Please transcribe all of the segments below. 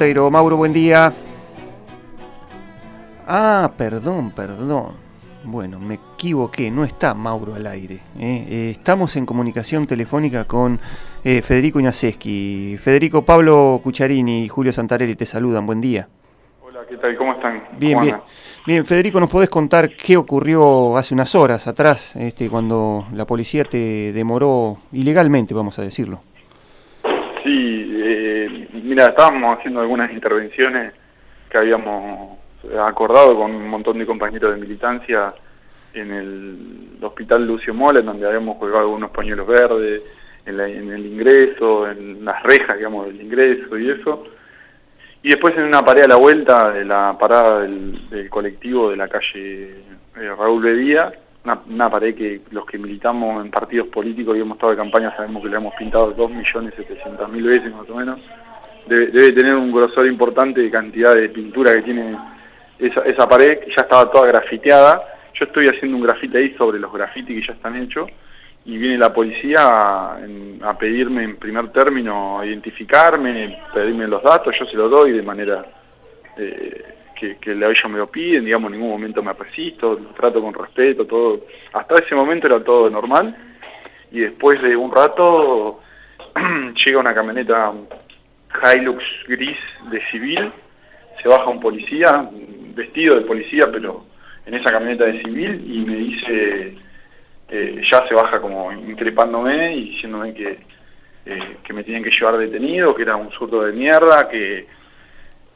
Monteiro. Mauro, buen día. Ah, perdón, perdón. Bueno, me equivoqué, no está Mauro al aire. ¿eh? Eh, estamos en comunicación telefónica con eh, Federico Iñaseski. Federico, Pablo Cucharini y Julio Santarelli te saludan, buen día. Hola, ¿qué tal? ¿Cómo están? Bien, bien. Bien, Federico, ¿nos podés contar qué ocurrió hace unas horas atrás, este, cuando la policía te demoró ilegalmente, vamos a decirlo? Sí, eh, mira, estábamos haciendo algunas intervenciones que habíamos acordado con un montón de compañeros de militancia en el hospital Lucio Mola, donde habíamos colgado algunos pañuelos verdes, en, el ingreso, en las rejas, digamos, del ingreso y eso. Y después en una pared a la vuelta de la parada del, colectivo de la calle eh, Raúl Bedía, una, pared que los que militamos en partidos políticos y hemos estado de campaña sabemos que le hemos pintado 2.700.000 veces más o menos. Debe, tener un grosor importante de cantidad de pintura que tiene esa, pared, que ya estaba toda grafiteada. Yo estoy haciendo un grafite ahí sobre los grafitis que ya están hechos y viene la policía a, pedirme en primer término identificarme, pedirme los datos, yo se los doy de manera... Eh, que, que ellos me lo piden, digamos, en ningún momento me resisto, trato con respeto, todo. Hasta ese momento era todo normal y después de un rato llega una camioneta Hilux gris de civil, se baja un policía, vestido de policía, pero en esa camioneta de civil y me dice, eh, ya se baja como increpándome y diciéndome que, eh, que me tienen que llevar detenido, que era un surdo de mierda, que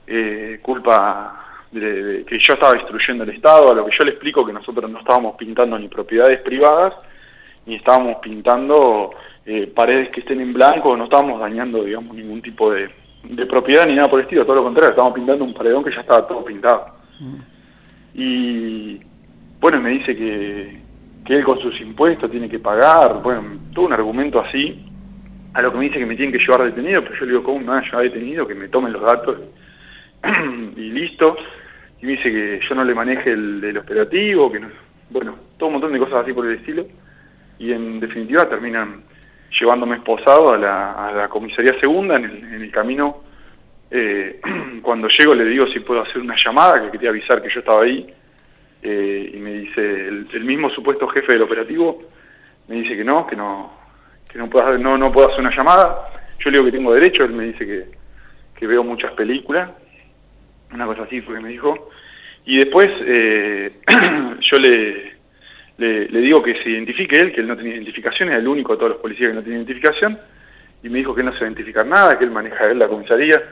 eh, culpa que yo estaba destruyendo el Estado, a lo que yo le explico que nosotros no estábamos pintando ni propiedades privadas, ni estábamos pintando eh, paredes que estén en blanco, no estábamos dañando, digamos, ningún tipo de, propiedad ni nada por el estilo, todo lo contrario, estábamos pintando un paredón que ya estaba todo pintado. Mm. Y bueno, me dice que, que él con sus impuestos tiene que pagar, bueno, todo un argumento así, a lo que me dice que me tienen que llevar detenido, pero yo le digo, ¿cómo me van a llevar detenido? Que me tomen los datos y listo y me dice que yo no le maneje el, operativo, que no, bueno, todo un montón de cosas así por el estilo, y en definitiva terminan llevándome esposado a la, comisaría segunda en el, camino. Eh, cuando llego le digo si puedo hacer una llamada, que quería avisar que yo estaba ahí, eh, y me dice, el, mismo supuesto jefe del operativo me dice que no, que no, que no puedo, no, no puedo hacer una llamada. Yo le digo que tengo derecho, él me dice que veo muchas películas, una cosa así fue que me dijo. Y después eh, yo le, le, digo que se identifique él, que él no tiene identificación, es el único de todos los policías que no tiene identificación, y me dijo que él no se va identificar nada, que él maneja él la comisaría.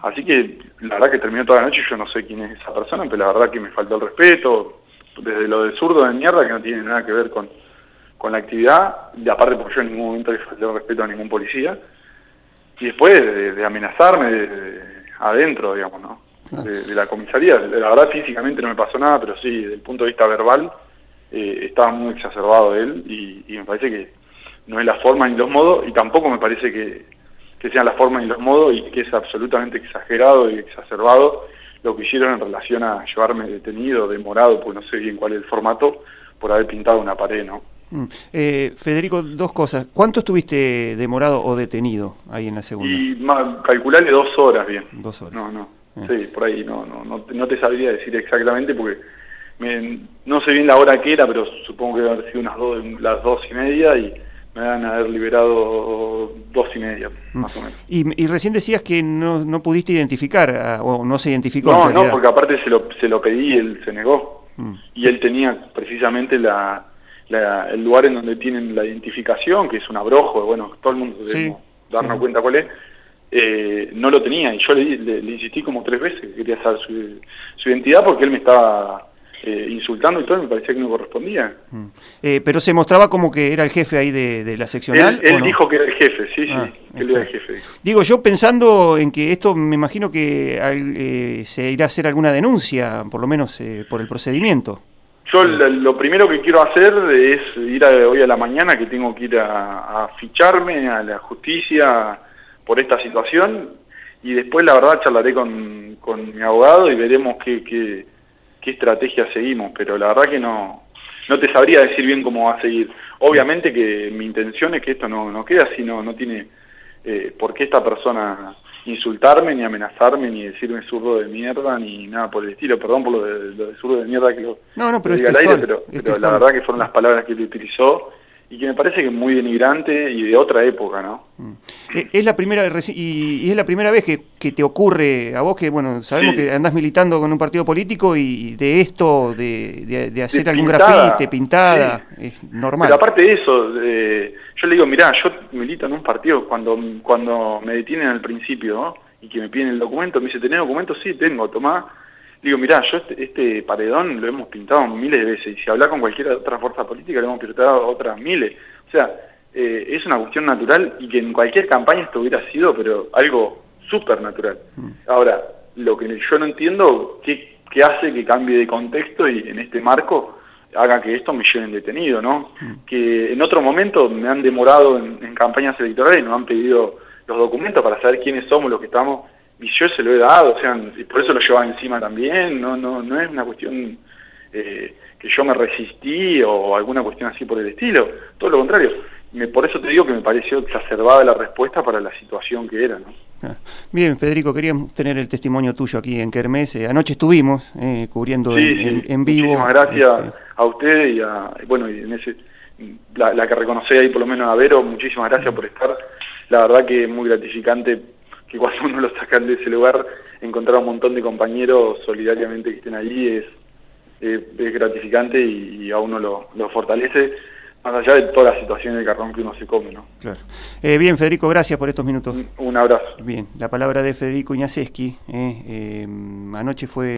Así que la verdad que terminó toda la noche, yo no sé quién es esa persona, pero la verdad que me faltó el respeto, desde lo de zurdo de mierda, que no tiene nada que ver con, con la actividad, y aparte porque yo en ningún momento le falté el respeto a ningún policía, y después de, amenazarme adentro, digamos, ¿no? De, la comisaría. La verdad físicamente no me pasó nada, pero sí, desde el punto de vista verbal eh, estaba muy exacerbado él y, me parece que no es la forma ni los modos y tampoco me parece que, que sean la forma ni los modos y que es absolutamente exagerado y exacerbado lo que hicieron en relación a llevarme detenido, demorado, pues no sé bien cuál es el formato, por haber pintado una pared, ¿no? Mm. Eh, Federico, dos cosas. ¿Cuánto estuviste demorado o detenido ahí en la segunda? Y calcularle dos horas bien. Dos horas. No, no. Sí, por ahí no, no, no, te sabría decir exactamente porque no sé bien la hora que era, pero supongo que haber sido unas dos, las dos y media y me van a haber liberado dos y media, mm. más o menos. Y, recién decías que no, no pudiste identificar, ah, o no se identificó. No, no, porque aparte se lo, se lo pedí y él se negó. Mm. Y él tenía precisamente la, el lugar en donde tienen la identificación, que es un abrojo, bueno, todo el mundo debe darnos cuenta cuál es eh, no lo tenía y yo le, insistí como tres veces que quería saber su, identidad porque él me estaba eh, insultando y todo y me parecía que no correspondía. Mm. Eh, pero se mostraba como que era el jefe ahí de, la seccional. Él, dijo que era el jefe, sí, sí, ah, él era el jefe. Digo, yo pensando en que esto me imagino que se irá a hacer alguna denuncia, por lo menos por el procedimiento. Yo lo primero que quiero hacer es ir hoy a la mañana, que tengo que ir a, a ficharme a la justicia, por esta situación y después la verdad charlaré con, con mi abogado y veremos qué, qué, qué, estrategia seguimos, pero la verdad que no, no te sabría decir bien cómo va a seguir. Obviamente que mi intención es que esto no, no quede así, no, no tiene eh, por qué esta persona insultarme, ni amenazarme, ni decirme zurdo de mierda, ni nada por el estilo. Perdón por lo de, lo de zurdo de mierda que lo, no, no, pero, diga al aire, pero, pero la verdad que fueron las palabras que él utilizó y que me parece que es muy denigrante y de otra época, ¿no? Mm. Eh, es la primera y, es la primera vez que, que, te ocurre a vos que, bueno, sabemos que andás militando con un partido político y de esto, de, de, hacer algún grafite, pintada, es normal. Pero aparte de eso, yo le digo, mirá, yo milito en un partido, cuando, cuando me detienen al principio, ¿no? y que me piden el documento, me dice, ¿tenés documento? Sí, tengo, tomá Digo, mirá, yo este, este, paredón lo hemos pintado miles de veces, y si habla con cualquier otra fuerza política lo hemos pintado otras miles. O sea, eh, es una cuestión natural y que en cualquier campaña esto hubiera sido, pero algo súper natural. Mm. Ahora, lo que yo no entiendo, ¿qué, ¿qué, hace que cambie de contexto y en este marco haga que esto me lleven detenido, ¿no? Mm. Que en otro momento me han demorado en, en campañas electorales y nos han pedido los documentos para saber quiénes somos los que estamos y yo se lo he dado, o sea, y por eso lo llevaba encima también, no, no, no es una cuestión eh, que yo me resistí o alguna cuestión así por el estilo, todo lo contrario. Me, por eso te digo que me pareció exacerbada la respuesta para la situación que era. ¿no? Ah, bien, Federico, queríamos tener el testimonio tuyo aquí en Kermés. Eh, anoche estuvimos eh, cubriendo en, vivo. Muchísimas gracias este, a usted y a, bueno, y en ese, la, la que reconocí ahí por lo menos a Vero, muchísimas gracias por estar. La verdad que es muy gratificante que cuando uno lo sacan de ese lugar, encontrar un montón de compañeros solidariamente que estén allí es, es, gratificante y, a uno lo, fortalece, más allá de toda la situación de carrón que uno se come. ¿no? Claro. Eh, bien, Federico, gracias por estos minutos. Un, abrazo. Bien, la palabra de Federico Iñaseski, eh, eh, anoche fue...